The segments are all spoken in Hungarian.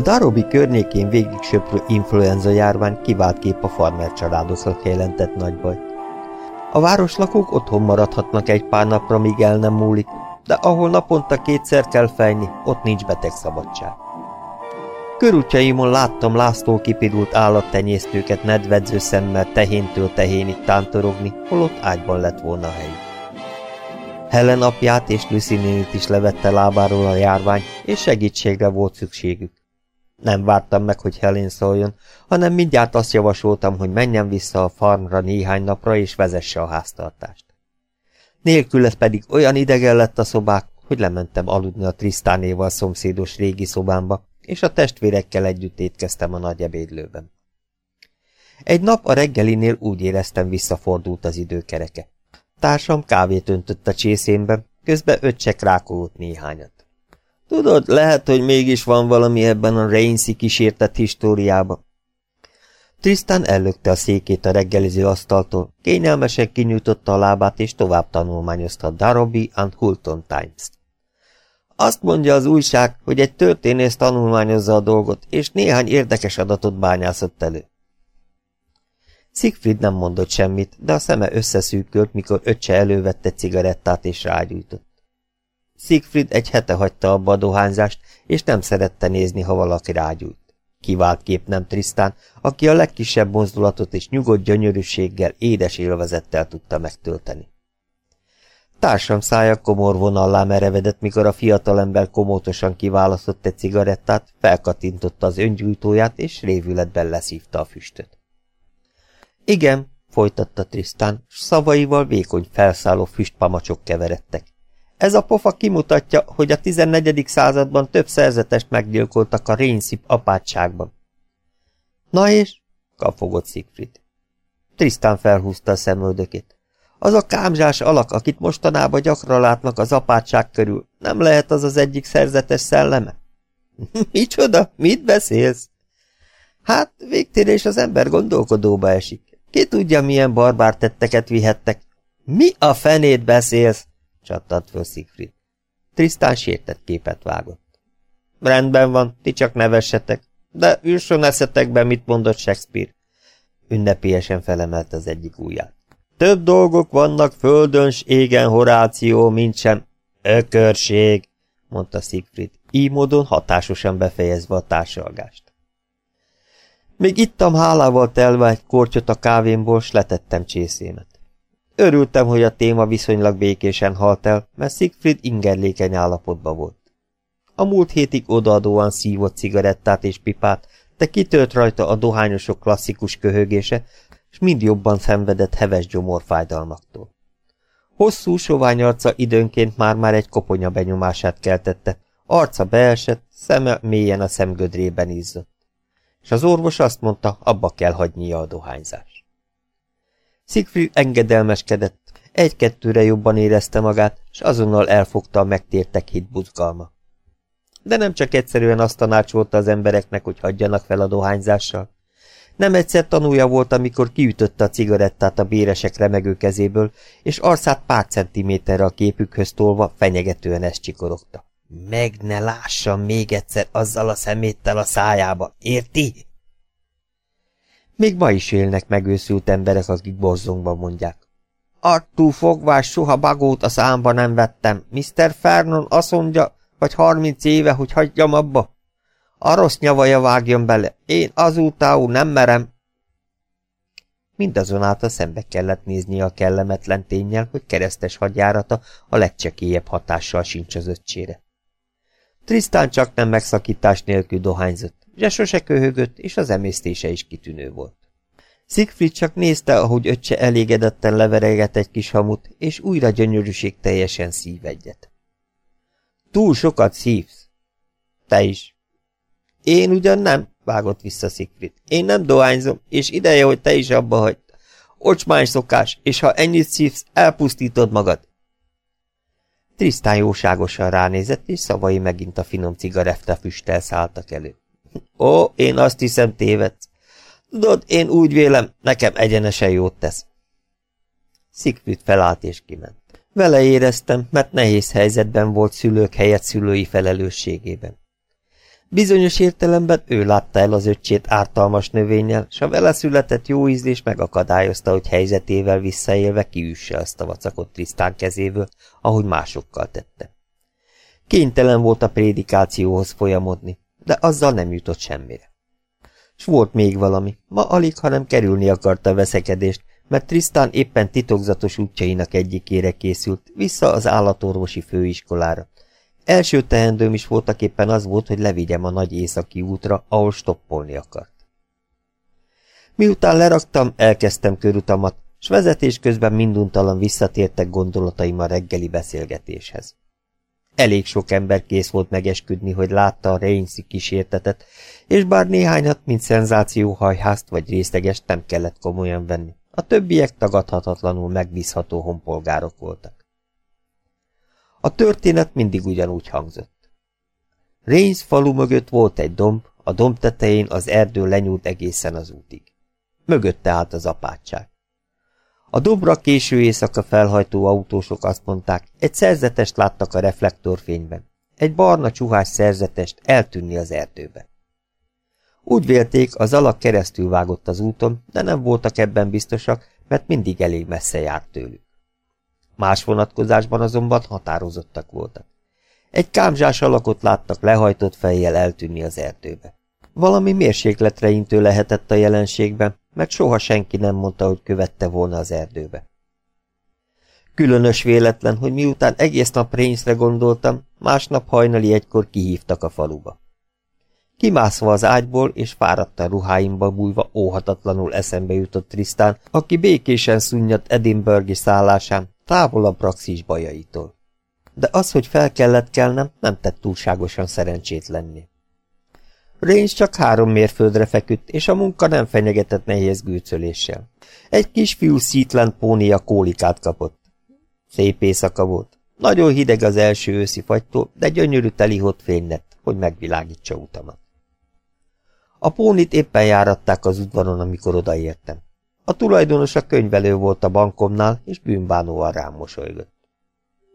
A Darobi környékén végig söprő influenza járvány kivált kép a farmer családoknak jelentett nagy baj. A városlakók otthon maradhatnak egy pár napra, míg el nem múlik, de ahol naponta kétszer kell fejni, ott nincs betegszabadság. Körútjaimon láttam László kipidult állattenyésztőket nedvedző szemmel tehéntől tehénig tántorogni, holott ágyban lett volna a helyük. Helen apját és Lucy is levette lábáról a járvány, és segítségre volt szükségük. Nem vártam meg, hogy Helen szóljon, hanem mindjárt azt javasoltam, hogy menjen vissza a farmra néhány napra, és vezesse a háztartást. Nélküle pedig olyan idegen lett a szobák, hogy lementem aludni a Trisztánéval szomszédos régi szobámba, és a testvérekkel együtt étkeztem a nagy ebédlőben. Egy nap a reggelinél úgy éreztem visszafordult az időkereke. Társam kávét öntött a csészénbe, közben öccsek rákolott néhányat. Tudod, lehet, hogy mégis van valami ebben a Rainsy kísértett históriában. Tristan ellökte a székét a reggeliző asztaltól, kényelmesen kinyújtotta a lábát, és tovább tanulmányozta Darobi and Hulton Times-t. Azt mondja az újság, hogy egy történész tanulmányozza a dolgot, és néhány érdekes adatot bányászott elő. Siegfried nem mondott semmit, de a szeme összeszűkölt, mikor öccse elővette cigarettát és rágyújtott. Siegfried egy hete hagyta abba a dohányzást, és nem szerette nézni, ha valaki rágyújt. Kivált kép nem Trisztán, aki a legkisebb mozdulatot és nyugodt gyönyörűséggel, édes élvezettel tudta megtölteni. Társam szája komor vonallá merevedett, mikor a fiatalember komótosan kiválasztott egy cigarettát, felkatintotta az öngyújtóját, és révületben leszívta a füstöt. Igen, folytatta Trisztán, s szavaival vékony felszálló füstpamacsok keveredtek. Ez a pofa kimutatja, hogy a 14. században több szerzetest meggyilkoltak a Rényszip apátságban. Na és? kapogott Siegfried. Trisztán felhúzta a szemöldökét. Az a kámzsás alak, akit mostanában gyakran látnak az apátság körül, nem lehet az az egyik szerzetes szelleme? Micsoda? Mit beszélsz? Hát, végtérés az ember gondolkodóba esik. Ki tudja, milyen barbár tetteket vihettek? Mi a fenét beszélsz? Csattant föl Siegfried. Trisztán sértett képet vágott. Rendben van, ti csak nevessetek, de ürsön eszetekbe, mit mondott Shakespeare. Ünnepélyesen felemelt az egyik ujját. Több dolgok vannak földön s égen, Horáció, mint sem ökörség, mondta Siegfried, így módon hatásosan befejezve a társalgást. Még ittam hálával telve egy kortyot a kávémból, s letettem csészémet. Örültem, hogy a téma viszonylag békésen halt el, mert Siegfried ingerlékeny állapotban volt. A múlt hétig odaadóan szívott cigarettát és pipát, de kitölt rajta a dohányosok klasszikus köhögése, és mind jobban szenvedett heves gyomorfájdalmaktól. Hosszú, sovány arca időnként már-már egy koponya benyomását keltette, arca beesett, szeme mélyen a szemgödrében izzott. És az orvos azt mondta, abba kell hagynia a dohányzás. Siegfried engedelmeskedett, egy-kettőre jobban érezte magát, és azonnal elfogta a megtértek hit buzgalma. De nem csak egyszerűen azt tanácsolta az embereknek, hogy hagyjanak fel a dohányzással, nem egyszer tanulja volt, amikor kiütötte a cigarettát a béresek remegő kezéből, és arcát pár centiméterre a képükhöz tolva fenyegetően ezt csikorogta. Meg ne lássam még egyszer azzal a szeméttel a szájába, érti? Még ma is élnek megőszült emberek, akik borzongva mondják. Artú fogvás soha bagót a számba nem vettem. Mr. Fernon azt mondja, vagy harminc éve, hogy hagyjam abba. A rossz nyavaja vágjon bele, én azútául nem merem. Mindazonáltal szembe kellett nézni a kellemetlen tényel, hogy keresztes hadjárata a legcsekélyebb hatással sincs az öccsére. Trisztán csak nem megszakítás nélkül dohányzott, de sose köhögött, és az emésztése is kitűnő volt. Siegfried csak nézte, ahogy öccse elégedetten levereget egy kis hamut, és újra gyönyörűség teljesen szív egyet. Túl sokat szívsz. Te is, én ugyan nem, vágott vissza Szigfried. Én nem dohányzom, és ideje, hogy te is abba hagyd. Ocsmány szokás, és ha ennyit szívsz, elpusztítod magad. Trisztán jóságosan ránézett, és szavai megint a finom cigaretta füsttel szálltak elő. Ó, én azt hiszem tévedsz. Tudod, én úgy vélem, nekem egyenesen jót tesz. Szigfried felállt és kiment. Vele éreztem, mert nehéz helyzetben volt szülők helyett szülői felelősségében. Bizonyos értelemben ő látta el az öccsét ártalmas növényel, s a vele született jó ízlés megakadályozta, hogy helyzetével visszaélve kiüsse azt a vacakot Trisztán kezéből, ahogy másokkal tette. Kénytelen volt a prédikációhoz folyamodni, de azzal nem jutott semmire. S volt még valami, ma alig, hanem kerülni akarta a veszekedést, mert Trisztán éppen titokzatos útjainak egyikére készült, vissza az állatorvosi főiskolára, Első teendőm is voltak éppen az volt, hogy levigyem a nagy északi útra, ahol stoppolni akart. Miután leraktam, elkezdtem körutamat, s vezetés közben minduntalan visszatértek gondolataim a reggeli beszélgetéshez. Elég sok ember kész volt megesküdni, hogy látta a Reinszi kísértetet, és bár néhányat, mint szenzációhajházt vagy részlegest nem kellett komolyan venni, a többiek tagadhatatlanul megbízható honpolgárok voltak. A történet mindig ugyanúgy hangzott. Reigns falu mögött volt egy domb, a domb tetején az erdő lenyúlt egészen az útig. Mögötte állt az apátság. A dombra késő éjszaka felhajtó autósok azt mondták, egy szerzetest láttak a reflektorfényben. Egy barna csuhás szerzetest eltűnni az erdőbe. Úgy vélték, az alak keresztül vágott az úton, de nem voltak ebben biztosak, mert mindig elég messze járt tőlük. Más vonatkozásban azonban határozottak voltak. Egy kámzsás alakot láttak lehajtott fejjel eltűnni az erdőbe. Valami mérsékletre intő lehetett a jelenségben, meg soha senki nem mondta, hogy követte volna az erdőbe. Különös véletlen, hogy miután egész nap Rainsre gondoltam, másnap hajnali egykor kihívtak a faluba. Kimászva az ágyból és fáradtan ruháimba bújva óhatatlanul eszembe jutott Trisztán, aki békésen szunnyadt Edinburghi szállásán, távol a praxis bajaitól. De az, hogy fel kellett kelnem, nem tett túlságosan szerencsét lenni. Range csak három mérföldre feküdt, és a munka nem fenyegetett nehéz gűcöléssel. Egy kisfiú szítlen pónia kólikát kapott. Szép éjszaka volt. Nagyon hideg az első őszi fagytól, de gyönyörű telihott fény lett, hogy megvilágítsa utamat. A pónit éppen járatták az udvaron, amikor odaértem. A tulajdonos a könyvelő volt a bankomnál, és bűnbánóan rám mosolygott.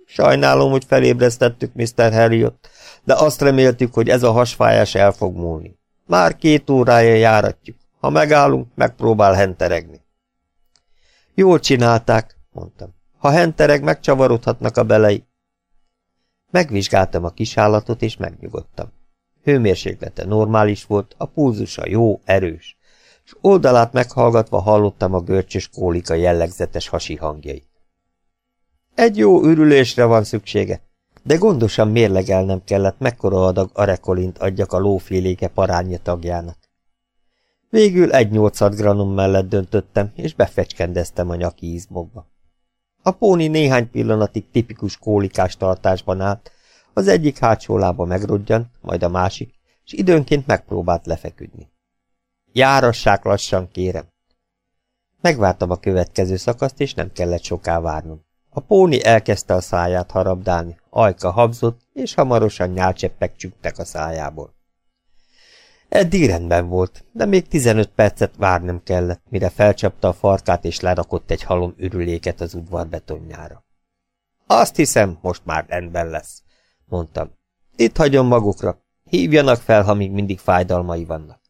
Sajnálom, hogy felébresztettük Mr. Harriot, de azt reméltük, hogy ez a hasfájás el fog múlni. Már két órája járatjuk. Ha megállunk, megpróbál henteregni. Jól csinálták, mondtam. Ha hentereg, megcsavarodhatnak a belei. Megvizsgáltam a kisállatot, és megnyugodtam. Hőmérséklete normális volt, a pulzusa jó, erős és oldalát meghallgatva hallottam a görcsös kólika jellegzetes hasi hangjait. Egy jó ürülésre van szüksége, de gondosan mérlegelnem kellett, mekkora adag arekolint adjak a lóféléke paránja tagjának. Végül egy 800 granum mellett döntöttem, és befecskendeztem a nyaki izmokba. A póni néhány pillanatig tipikus kólikás tartásban állt, az egyik hátsó lába megrodjant, majd a másik, és időnként megpróbált lefeküdni. Járassák lassan, kérem. Megvártam a következő szakaszt, és nem kellett soká várnom. A póni elkezdte a száját harabdálni, ajka habzott, és hamarosan nyálcseppek csügtek a szájából. Eddig rendben volt, de még 15 percet várnem kellett, mire felcsapta a farkát és lerakott egy halom ürüléket az udvar betonjára. Azt hiszem, most már rendben lesz, mondtam. Itt hagyom magukra. Hívjanak fel, ha még mindig fájdalmai vannak.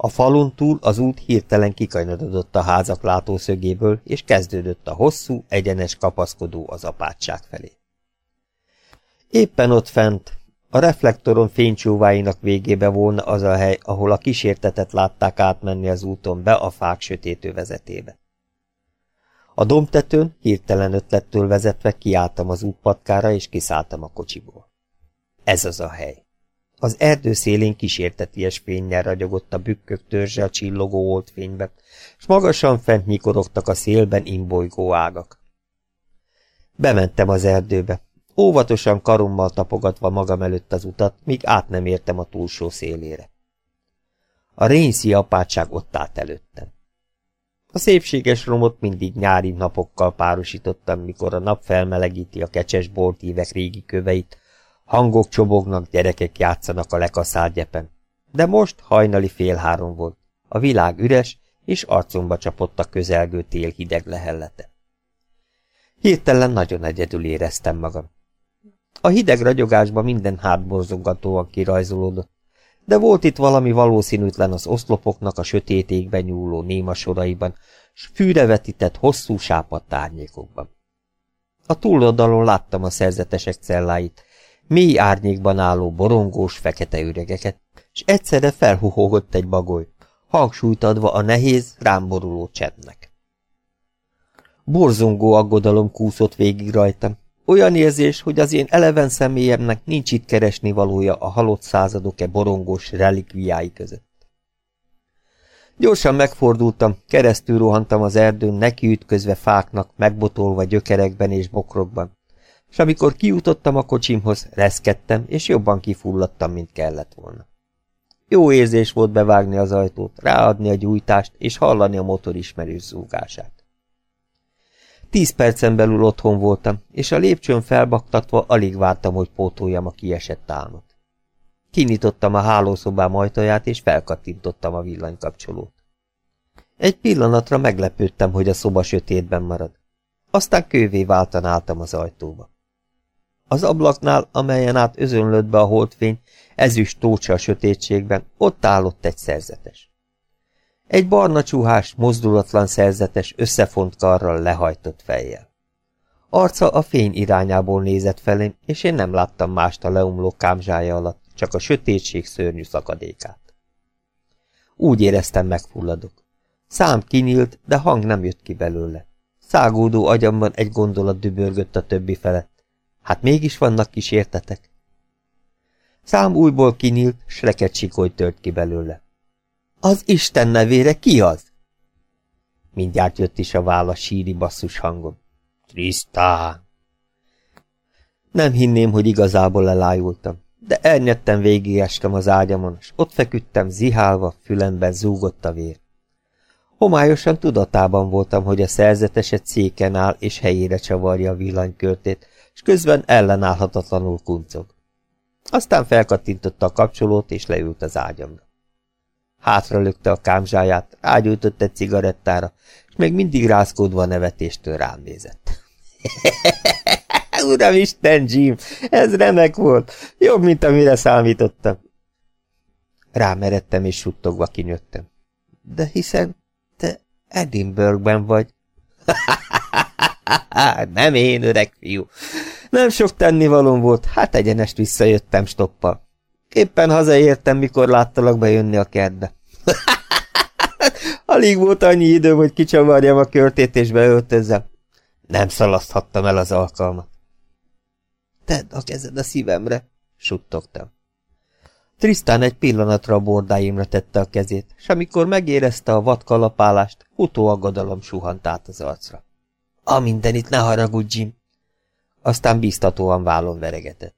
A falun túl az út hirtelen kikanyarodott a házak látószögéből, és kezdődött a hosszú, egyenes kapaszkodó az apátság felé. Éppen ott fent, a reflektoron fénycsóváinak végébe volna az a hely, ahol a kísértetet látták átmenni az úton be a fák sötét övezetébe. A domtetőn hirtelen ötlettől vezetve kiálltam az útpatkára és kiszálltam a kocsiból. Ez az a hely. Az erdő szélén kísérteties fényjel ragyogott a bükkök törzse a csillogó oldfénybe, s magasan fent nyikorogtak a szélben imbolygó ágak. Bementem az erdőbe, óvatosan karommal tapogatva magam előtt az utat, míg át nem értem a túlsó szélére. A rényszi apátság ott állt előttem. A szépséges romot mindig nyári napokkal párosítottam, mikor a nap felmelegíti a kecses bortívek régi köveit, Hangok csobognak, gyerekek játszanak a lekaszált gyepen. De most hajnali fél három volt. A világ üres, és arcomba csapott a közelgő tél hideg lehellete. Hirtelen nagyon egyedül éreztem magam. A hideg ragyogásban minden hátborzongatóan kirajzolódott, de volt itt valami valószínűtlen az oszlopoknak a sötét égben nyúló néma soraiban, s fűrevetített hosszú sápadt árnyékokban. A túloldalon láttam a szerzetesek celláit, mély árnyékban álló borongós fekete üregeket, és egyszerre felhuhogott egy bagoly, hangsúlyt adva a nehéz, rámboruló csendnek. Borzongó aggodalom kúszott végig rajtam, olyan érzés, hogy az én eleven személyemnek nincs itt keresni valója a halott századok-e borongós relikviái között. Gyorsan megfordultam, keresztül rohantam az erdőn, nekiütközve fáknak, megbotolva gyökerekben és bokrokban, és amikor kijutottam a kocsimhoz, reszkedtem, és jobban kifulladtam, mint kellett volna. Jó érzés volt bevágni az ajtót, ráadni a gyújtást, és hallani a motor ismerős zúgását. Tíz percen belül otthon voltam, és a lépcsőn felbaktatva alig vártam, hogy pótoljam a kiesett álmot. Kinyitottam a hálószobám ajtaját, és felkattintottam a villanykapcsolót. Egy pillanatra meglepődtem, hogy a szoba sötétben marad. Aztán kővé váltan álltam az ajtóba. Az ablaknál, amelyen át özönlött be a holdfény, ezüst tócsa a sötétségben, ott állott egy szerzetes. Egy barna csuhás, mozdulatlan szerzetes, összefont karral lehajtott fejjel. Arca a fény irányából nézett felém, és én nem láttam mást a leumló kámzsája alatt, csak a sötétség szörnyű szakadékát. Úgy éreztem megfulladok. Szám kinyílt, de hang nem jött ki belőle. Szágódó agyamban egy gondolat dübörgött a többi felett. Hát mégis vannak kísértetek. Szám újból kinyílt, s reket sikoly tört ki belőle. Az Isten nevére ki az? Mindjárt jött is a válasz síri basszus hangon. Trisztán! Nem hinném, hogy igazából elájultam, de elnyettem végigestem az ágyamon, és ott feküdtem zihálva, fülemben zúgott a vér. Homályosan tudatában voltam, hogy a szerzeteset széken áll, és helyére csavarja a villanykörtét, és közben ellenállhatatlanul kuncog. Aztán felkattintotta a kapcsolót, és leült az ágyamra. Hátra lökte a kámzsáját, rágyújtott egy cigarettára, és még mindig rázkódva a nevetéstől rám nézett. Uramisten, Jim, ez remek volt, jobb, mint amire számítottam. Rámeredtem és suttogva kinyögtem. De hiszen te Edinburghben vagy. Nem én, öreg fiú. Nem sok tennivalom volt, hát egyenest visszajöttem stoppal. Éppen hazaértem, mikor láttalak bejönni a kertbe. Alig volt annyi időm, hogy kicsavarjam a körtét és beöltözzem. Nem szalaszthattam el az alkalmat. Tedd a kezed a szívemre, suttogtam. Trisztán egy pillanatra a bordáimra tette a kezét, és amikor megérezte a vad kalapálást, utóaggodalom suhant át az arcra. A mindenit ne haragudj, Jim! Aztán biztatóan vállon veregetett.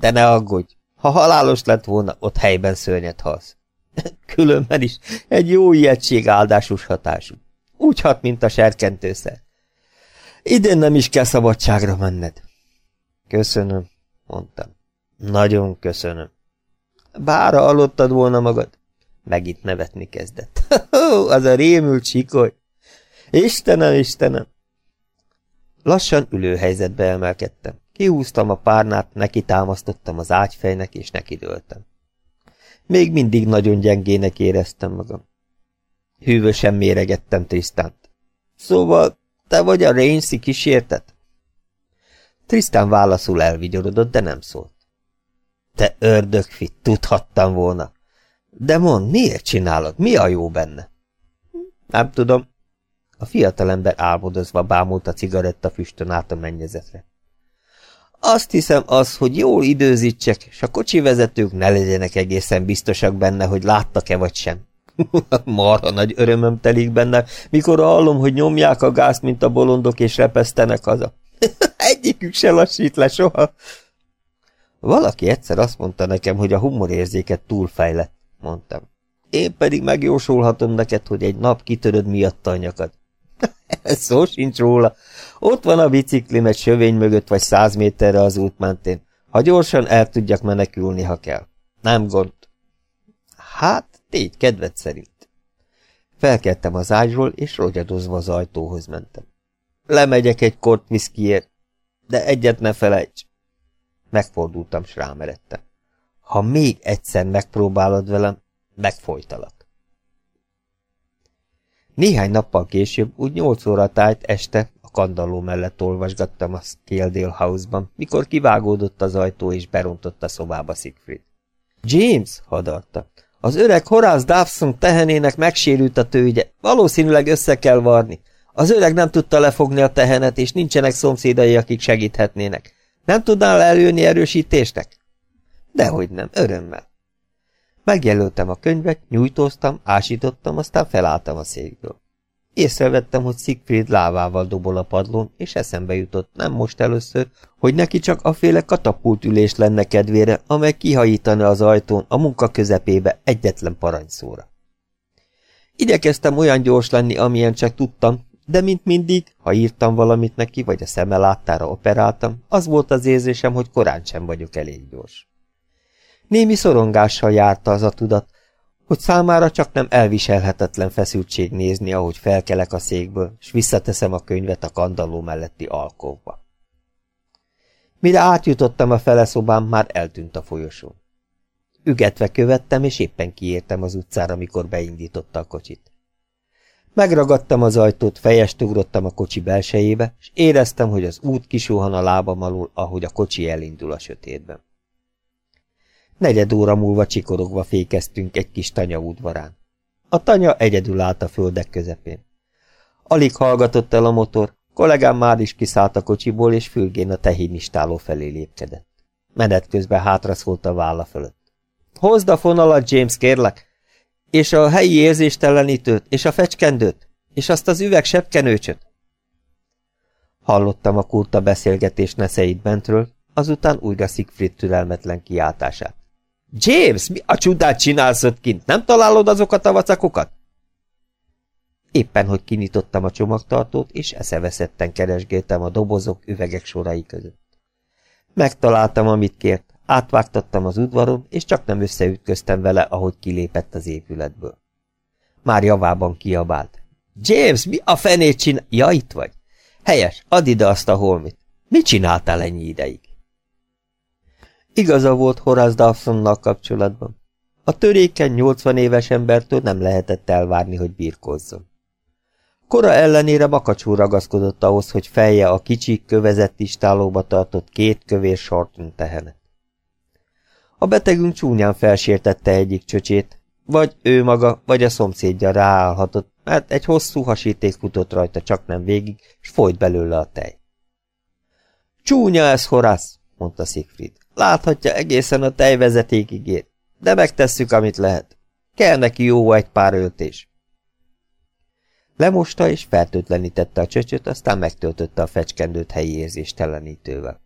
De ne aggódj, ha halálos lett volna, ott helyben szörnyet halsz. Különben is egy jó ijegység áldásos hatású. Úgy hat, mint a serkentőszer. Idén nem is kell szabadságra menned. Köszönöm, mondtam. Nagyon köszönöm. Bára alottad volna magad. Megint nevetni kezdett. az a rémült sikoly. Istenem, Istenem! Lassan ülőhelyzetbe emelkedtem. Kihúztam a párnát, neki támasztottam az ágyfejnek, és neki dőltem. Még mindig nagyon gyengének éreztem magam. Hűvösen méregettem Trisztánt. Szóval, te vagy a Rainszi kísértet? Trisztán válaszul elvigyorodott, de nem szólt. Te ördögfit, tudhattam volna. De mond, miért csinálod? Mi a jó benne? Nem tudom. A fiatalember álmodozva bámult a cigaretta füstön át a mennyezetre. Azt hiszem az, hogy jól időzítsek, és a kocsi vezetők ne legyenek egészen biztosak benne, hogy láttak-e vagy sem. Marha nagy örömöm telik benne, mikor hallom, hogy nyomják a gázt, mint a bolondok, és repesztenek haza. Egyikük se lassít le soha. Valaki egyszer azt mondta nekem, hogy a humorérzéket túlfejlett, mondtam. Én pedig megjósolhatom neked, hogy egy nap kitöröd miatt a nyakad. Szó sincs róla. Ott van a biciklim egy sövény mögött vagy száz méterre az út mentén. Ha gyorsan el tudjak menekülni, ha kell. Nem gond. Hát, tégy kedved szerint. Felkeltem az ágyról, és rogyadozva az ajtóhoz mentem. Lemegyek egy kort viszkiért, de egyet ne felejts. Megfordultam, s rámeredtem. Ha még egyszer megpróbálod velem, megfojtalak. Néhány nappal később, úgy nyolc óra tájt este, a kandalló mellett olvasgattam a Scaledale House-ban, mikor kivágódott az ajtó és berontott a szobába Siegfried. James, hadarta, az öreg Horace Dawson tehenének megsérült a tőgye, valószínűleg össze kell varni. Az öreg nem tudta lefogni a tehenet, és nincsenek szomszédai, akik segíthetnének. Nem tudnál eljönni erősítésnek? Dehogy nem, örömmel. Megjelöltem a könyvet, nyújtóztam, ásítottam, aztán felálltam a székből. Észrevettem, hogy Siegfried lávával dobol a padlón, és eszembe jutott, nem most először, hogy neki csak a féle katapultülés lenne kedvére, amely kihajítana az ajtón a munka közepébe egyetlen parancsszóra. Igyekeztem olyan gyors lenni, amilyen csak tudtam, de mint mindig, ha írtam valamit neki, vagy a szeme láttára operáltam, az volt az érzésem, hogy korán sem vagyok elég gyors. Némi szorongással járta az a tudat, hogy számára csak nem elviselhetetlen feszültség nézni, ahogy felkelek a székből, és visszateszem a könyvet a kandalló melletti alkóba. Mire átjutottam a fele szobám, már eltűnt a folyosón. Ügetve követtem, és éppen kiértem az utcára, amikor beindította a kocsit. Megragadtam az ajtót, fejest ugrottam a kocsi belsejébe, és éreztem, hogy az út kisóhan a lábam alul, ahogy a kocsi elindul a sötétben. Negyed óra múlva csikorogva fékeztünk egy kis tanya udvarán. A tanya egyedül állt a földek közepén. Alig hallgatott el a motor, kollégám már is kiszállt a kocsiból, és fülgén a tehénistáló felé lépkedett. Menet közben hátra szólt a válla fölött. Hozd a fonalat, James, kérlek! És a helyi érzéstelenítőt, és a fecskendőt, és azt az üveg sepkenőcsöt. Hallottam a kurta beszélgetés neszeit bentről, azután újra Siegfried türelmetlen kiáltását. James, mi a csodát csinálsz ott kint? Nem találod azokat a vacakokat? Éppen, hogy kinyitottam a csomagtartót, és eszeveszetten keresgéltem a dobozok, üvegek sorai között. Megtaláltam, amit kért, átvágtattam az udvaron, és csak nem összeütköztem vele, ahogy kilépett az épületből. Már javában kiabált. James, mi a fenét csinál? Ja, itt vagy. Helyes, add ide azt a holmit. Mit csináltál ennyi ideig? Igaza volt Horace Dawsonnal kapcsolatban. A törékeny 80 éves embertől nem lehetett elvárni, hogy birkozzon. Kora ellenére makacsul ragaszkodott ahhoz, hogy felje a kicsi, kövezett istálóba tartott két kövér sartún tehenet. A betegünk csúnyán felsértette egyik csöcsét, vagy ő maga, vagy a szomszédja ráállhatott, mert egy hosszú hasíték futott rajta csak nem végig, és folyt belőle a tej. Csúnya ez, Horász, mondta Siegfried. Láthatja egészen a tejvezetékig ér, de megtesszük, amit lehet. Kell neki jó egy pár öltés. Lemosta és fertőtlenítette a csöcsöt, aztán megtöltötte a fecskendőt helyi érzéstelenítővel.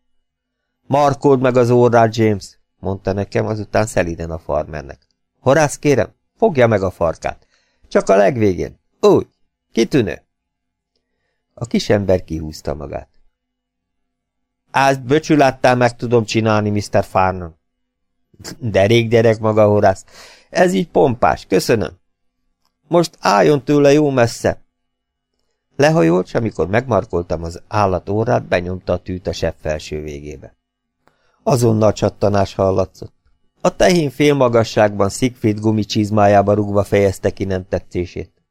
Markold meg az órát, James, mondta nekem, azután szeliden a farmernek. Horász, kérem, fogja meg a farkát. Csak a legvégén. Úgy, kitűnő. A kisember kihúzta magát. Ezt böcsüláttal meg tudom csinálni, Mr. Farnon. De rég gyerek maga, Horász. Ez így pompás, köszönöm. Most álljon tőle jó messze. Lehajolt, és amikor megmarkoltam az állat órát, benyomta a tűt a sebb felső végébe. Azonnal csattanás hallatszott. A tehén félmagasságban Siegfried gumicsizmájába rugva fejezte ki nem tetszését.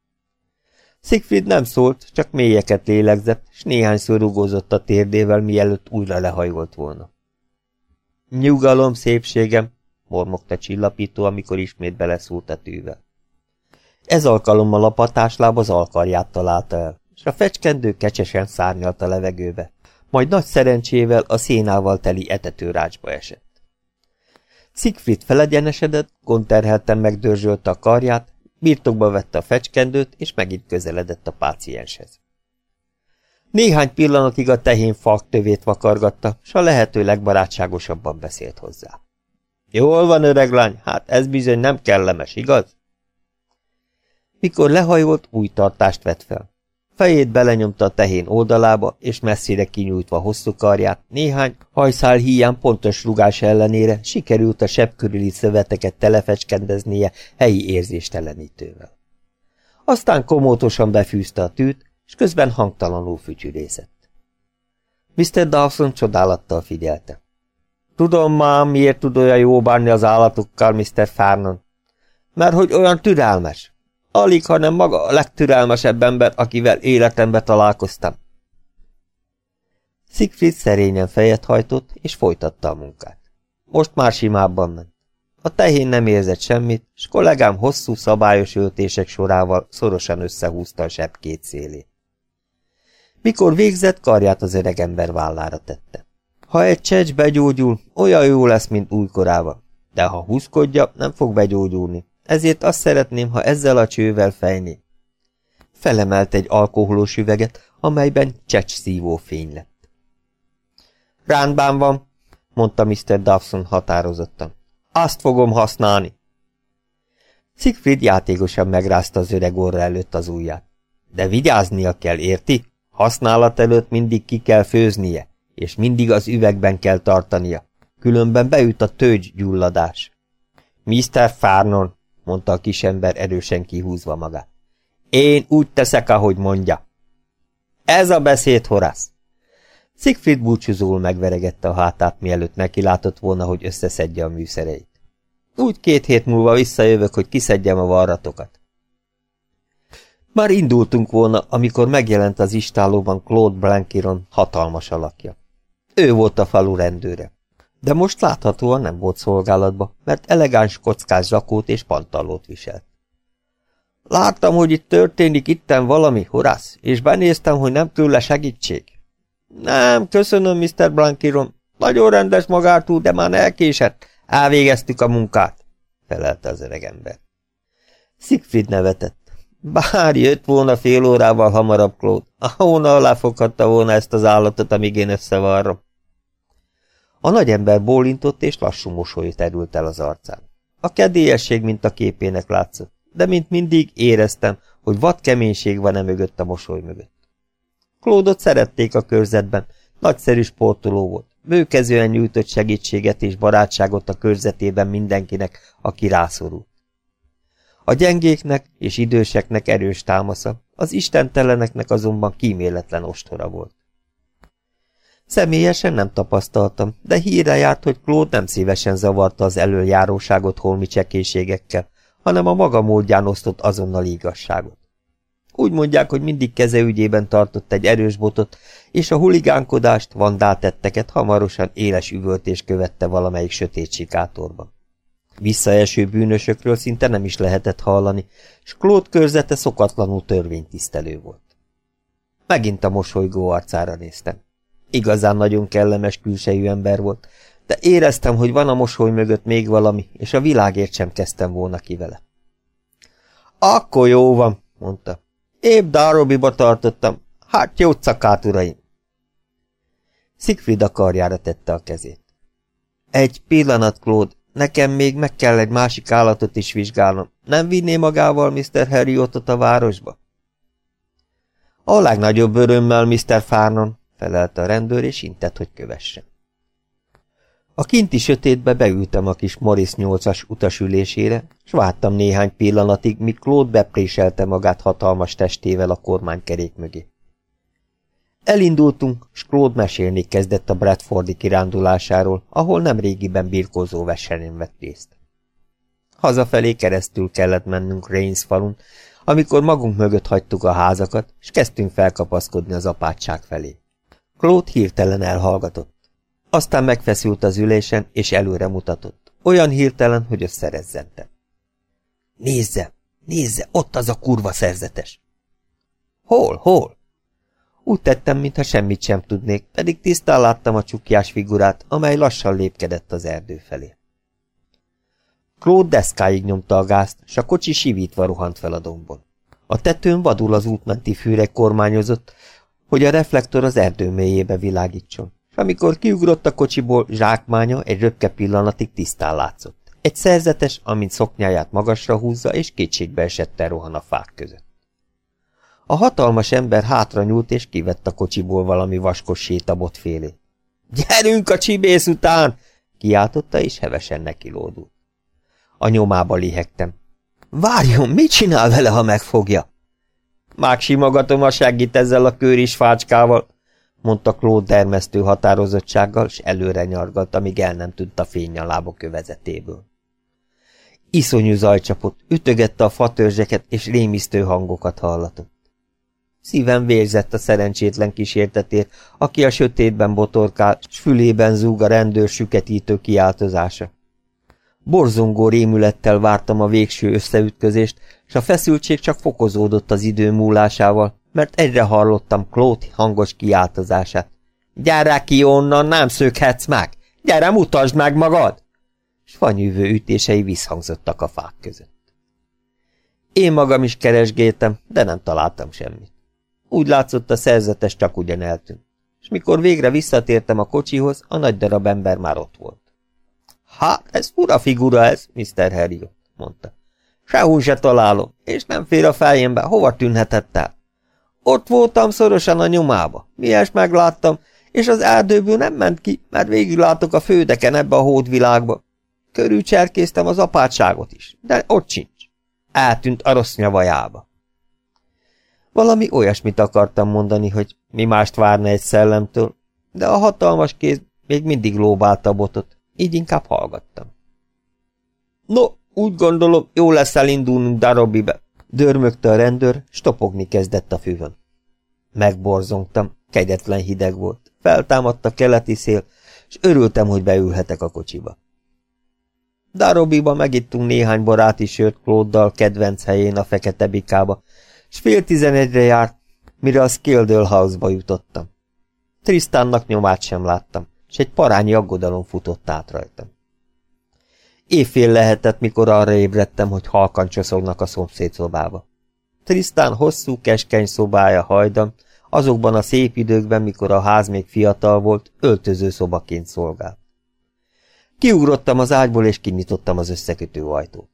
Siegfried nem szólt, csak mélyeket lélegzett, s néhányszor rugózott a térdével, mielőtt újra lehajolt volna. Nyugalom, szépségem, mormogta csillapító, amikor ismét beleszúrt a tűvel. Ez alkalommal a patásláb az alkarját találta el, és a fecskendő kecsesen szárnyalt a levegőbe, majd nagy szerencsével a szénával teli etetőrácsba esett. Siegfried felegyenesedett, gonterhelten megdörzsölte a karját, Birtokba vette a fecskendőt, és megint közeledett a pácienshez. Néhány pillanatig a tehén fak tövét vakargatta, s a lehető legbarátságosabban beszélt hozzá. Jól van, öreg lány, hát ez bizony nem kellemes, igaz? Mikor lehajolt, új tartást vett fel. Fejét belenyomta a tehén oldalába, és messzire kinyújtva hosszú karját, néhány hajszál híján pontos rugás ellenére sikerült a sebb körüli szöveteket telefecskendeznie helyi érzéstelenítővel. Aztán komótosan befűzte a tűt, és közben hangtalanul fütyülészett. Mr. Dawson csodálattal figyelte. Tudom már, miért tud olyan jó bánni az állatokkal, Mr. Farnon. Mert hogy olyan türelmes. Alig, hanem maga a legtürelmesebb ember, akivel életembe találkoztam. Siegfried szerényen fejet hajtott, és folytatta a munkát. Most már simábban ment. A tehén nem érzett semmit, s kollégám hosszú, szabályos öltések sorával szorosan összehúzta a sebb két szélét. Mikor végzett, karját az öregember vállára tette. Ha egy csecs begyógyul, olyan jó lesz, mint újkorában. De ha húzkodja, nem fog begyógyulni. Ezért azt szeretném, ha ezzel a csővel fejni. Felemelt egy alkoholos üveget, amelyben csecs szívó fény lett. Rándbán van, mondta Mr. Dawson határozottan. Azt fogom használni. Siegfried játékosan megrázta az öreg orra előtt az ujját. De vigyáznia kell, érti? Használat előtt mindig ki kell főznie, és mindig az üvegben kell tartania. Különben beüt a tőgy gyulladás. Mr. Farnon, mondta a kisember erősen kihúzva magát. Én úgy teszek, ahogy mondja. Ez a beszéd, Horász. Siegfried búcsúzóul megveregette a hátát, mielőtt neki látott volna, hogy összeszedje a műszereit. Úgy két hét múlva visszajövök, hogy kiszedjem a varratokat. Már indultunk volna, amikor megjelent az istálóban Claude Blankiron hatalmas alakja. Ő volt a falu rendőre. De most láthatóan nem volt szolgálatba, mert elegáns kockás zsakót és pantallót viselt. Láttam, hogy itt történik itten valami, Horász, és benéztem, hogy nem tőle segítség. Nem, köszönöm, Mr. Blankiron. Nagyon rendes magától, de már elkésett. Elvégeztük a munkát, felelte az öregember. Siegfried nevetett. Bár jött volna fél órával hamarabb, Claude, a hóna alá foghatta volna ezt az állatot, amíg én összevarrom. A nagyember bólintott, és lassú mosoly terült el az arcán. A kedélyesség, mint a képének látszott, de mint mindig éreztem, hogy vad keménység van e mögött a mosoly mögött. Klódot szerették a körzetben, nagyszerű sportoló volt, bőkezően nyújtott segítséget és barátságot a körzetében mindenkinek, aki rászorult. A gyengéknek és időseknek erős támasza, az istenteleneknek azonban kíméletlen ostora volt. Személyesen nem tapasztaltam, de híre járt, hogy Claude nem szívesen zavarta az előjáróságot holmi csekészségekkel, hanem a maga módján osztott azonnal igazságot. Úgy mondják, hogy mindig keze ügyében tartott egy erős botot, és a huligánkodást, vandátetteket hamarosan éles üvöltés követte valamelyik sötét sikátorban. Visszaeső bűnösökről szinte nem is lehetett hallani, s Claude körzete szokatlanul törvénytisztelő volt. Megint a mosolygó arcára néztem. Igazán nagyon kellemes külsejű ember volt, de éreztem, hogy van a mosoly mögött még valami, és a világért sem kezdtem volna ki vele. Akkor jó van, mondta. Épp Darobiba tartottam. Hát jó cakát, uraim! Siegfried a karjára tette a kezét. Egy pillanat, Claude, nekem még meg kell egy másik állatot is vizsgálnom. Nem vinné magával Mr. Harriotot a városba? A legnagyobb örömmel, Mr. Farnon, felelte a rendőr, és intett, hogy kövessen. A kinti sötétbe beültem a kis Morris 8-as utasülésére, s vártam néhány pillanatig, míg Claude bepréselte magát hatalmas testével a kormánykerék mögé. Elindultunk, s Claude mesélni kezdett a Bradfordi kirándulásáról, ahol nem régiben birkózó versenyen vett részt. Hazafelé keresztül kellett mennünk Reigns falun, amikor magunk mögött hagytuk a házakat, és kezdtünk felkapaszkodni az apátság felé. Claude hirtelen elhallgatott. Aztán megfeszült az ülésen, és előre mutatott. Olyan hirtelen, hogy összerezzentem. Nézze, nézze, ott az a kurva szerzetes. Hol, hol? Úgy tettem, mintha semmit sem tudnék, pedig tisztán láttam a csukjás figurát, amely lassan lépkedett az erdő felé. Claude deszkáig nyomta a gázt, s a kocsi sivítva rohant fel a dombon. A tetőn vadul az útmenti fűrek kormányozott, hogy a reflektor az erdő mélyébe világítson és amikor kiugrott a kocsiból, zsákmánya egy röpke pillanatig tisztán látszott. Egy szerzetes, amint szoknyáját magasra húzza, és kétségbe esetten rohan a fák között. A hatalmas ember hátra nyúlt, és kivett a kocsiból valami vaskos sétabot félé. – Gyerünk a csibész után! – kiáltotta, és hevesen nekilódult. A nyomába lihegtem. – Várjon, mit csinál vele, ha megfogja? – Mág simogatom a segít ezzel a kőris fácskával mondta Claude dermesztő határozottsággal, s előre nyargalt, amíg el nem tudta fény a lábok övezetéből. Iszonyú zajcsapott, ütögette a fatörzseket, és rémisztő hangokat hallatott. Szívem vérzett a szerencsétlen kísértetért, aki a sötétben botorkál, s fülében zúg a rendőr süketítő kiáltozása. Borzongó rémülettel vártam a végső összeütközést, s a feszültség csak fokozódott az idő múlásával, mert egyre hallottam Claude hangos kiáltozását. Gyere ki onnan, nem szökhetsz meg! Gyere, mutasd meg magad! S fanyűvő ütései visszhangzottak a fák között. Én magam is keresgéltem, de nem találtam semmit. Úgy látszott a szerzetes csak ugyan eltűnt. És mikor végre visszatértem a kocsihoz, a nagy darab ember már ott volt. Hát, ez fura figura ez, Mr. Harriot, mondta. Sehol se találom, és nem fér a fejembe, hova tűnhetett el? Ott voltam szorosan a nyomába, milyes megláttam, és az erdőből nem ment ki, mert végiglátok a fődeken ebbe a hódvilágba. Körülcserkéztem az apátságot is, de ott sincs. Eltűnt a rossz nyavajába. Valami olyasmit akartam mondani, hogy mi mást várna egy szellemtől, de a hatalmas kéz még mindig lóbálta a botot, így inkább hallgattam. No, úgy gondolom, jó lesz elindulnunk Darobibe, dörmögte a rendőr, stopogni kezdett a füvön. Megborzongtam, kegyetlen hideg volt, feltámadt a keleti szél, és örültem, hogy beülhetek a kocsiba. Darobiba megittunk néhány baráti sört Klóddal kedvenc helyén a fekete bikába, s fél tizenegyre járt, mire a Skildale House-ba jutottam. Tristannak nyomát sem láttam, s egy parányi aggodalom futott át rajtam. Évfél lehetett, mikor arra ébredtem, hogy halkan csoszognak a szomszédszobába. Trisztán hosszú, keskeny szobája hajdan, azokban a szép időkben, mikor a ház még fiatal volt, öltöző szobaként szolgált. Kiugrottam az ágyból, és kinyitottam az összekötő ajtót.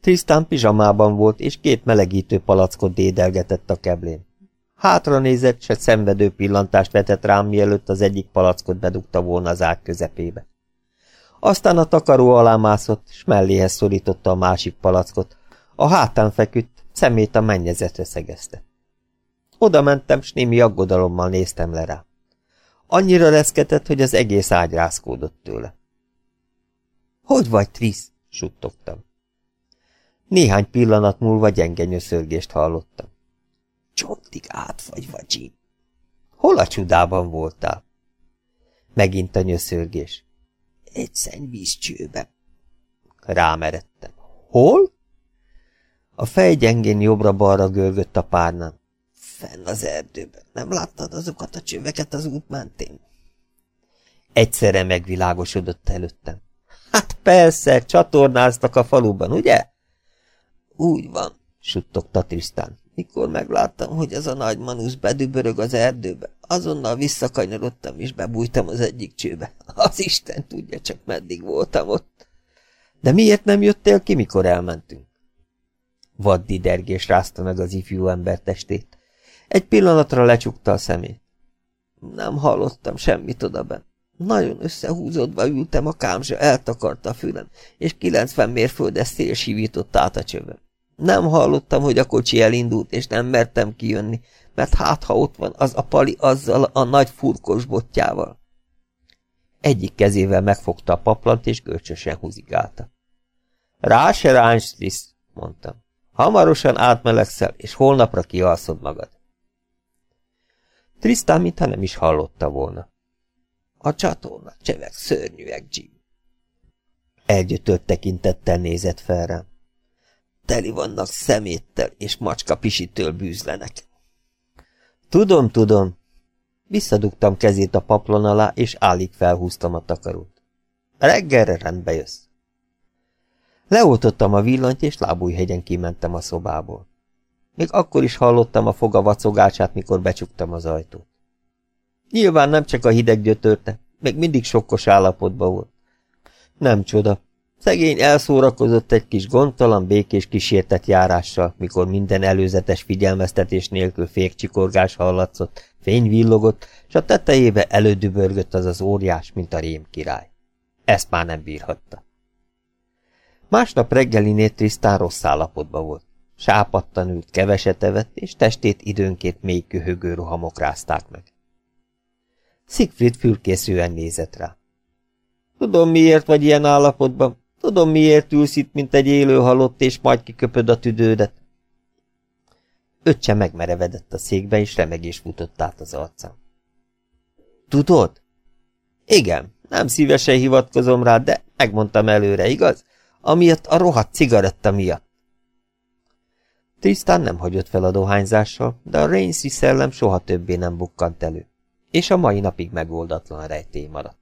Trisztán pizsamában volt, és két melegítő palackot dédelgetett a keblén. Hátra nézett, s egy szenvedő pillantást vetett rám, mielőtt az egyik palackot bedugta volna az ág közepébe. Aztán a takaró alá mászott, s melléhez szorította a másik palackot. A hátán feküdt, szemét a mennyezetre szegezte. Oda mentem, s némi aggodalommal néztem le rá. Annyira reszketett, hogy az egész ágy rászkódott tőle. – Hogy vagy, Trisz? – suttogtam. Néhány pillanat múlva gyenge nyöszörgést hallottam. – Csontig átfagyva, Jim. – Hol a csodában voltál? Megint a nyöszörgés. – Egy szennyvíz csőbe. Rámeredtem. – Hol? A fej gyengén jobbra-balra görgött a párnán. Fenn az erdőben. Nem láttad azokat a csöveket az út mentén? Egyszerre megvilágosodott előttem. Hát persze, csatornáztak a faluban, ugye? Úgy van, suttogta Trisztán. Mikor megláttam, hogy ez a nagy manusz bedübörög az erdőbe, azonnal visszakanyarodtam és bebújtam az egyik csőbe. Az Isten tudja, csak meddig voltam ott. De miért nem jöttél ki, mikor elmentünk? Vad didergés rázta meg az ifjú ember testét. Egy pillanatra lecsukta a szemét. Nem hallottam semmit odaben. Nagyon összehúzódva ültem, a kámzsa eltakarta a fülem, és 90 mérföldes szél sívított át a csövön. Nem hallottam, hogy a kocsi elindult, és nem mertem kijönni, mert hát, ha ott van az a pali azzal a nagy furkos botjával. Egyik kezével megfogta a paplant, és görcsösen húzigálta. Rá se ráncs, Trisz, mondtam. Hamarosan átmelegszel, és holnapra kialszod magad. Trisztán, mintha nem is hallotta volna. A csatorna csevek szörnyűek, Jim. Elgyötött tekintettel nézett fel rám. Teli vannak szeméttel, és macska pisitől bűzlenek. Tudom, tudom. Visszadugtam kezét a paplon alá, és állig felhúztam a takarót. Reggelre rendbe jössz. Leoltottam a villanyt, és lábújhegyen kimentem a szobából. Még akkor is hallottam a foga vacogását, mikor becsuktam az ajtót. Nyilván nem csak a hideg gyötörte, még mindig sokkos állapotban volt. Nem csoda. Szegény elszórakozott egy kis gondtalan, békés kísértet járással, mikor minden előzetes figyelmeztetés nélkül fékcsikorgás hallatszott, fény villogott, és a tetejébe elődübörgött az az óriás, mint a rém király. Ezt már nem bírhatta. Másnap reggelinél Trisztán rossz állapotban volt. Sápadtan ült, keveset evett, és testét időnként mély köhögő rohamok rázták meg. Siegfried fürkészően nézett rá. Tudom, miért vagy ilyen állapotban. Tudom, miért ülsz itt, mint egy élő halott, és majd kiköpöd a tüdődet. Öccse megmerevedett a székbe, és remegés futott át az arcán. Tudod? Igen, nem szívesen hivatkozom rá, de megmondtam előre, igaz? Amiatt a rohadt cigaretta miatt. Tristan nem hagyott fel a dohányzással, de a Rainsy szellem soha többé nem bukkant elő, és a mai napig megoldatlan rejtély maradt.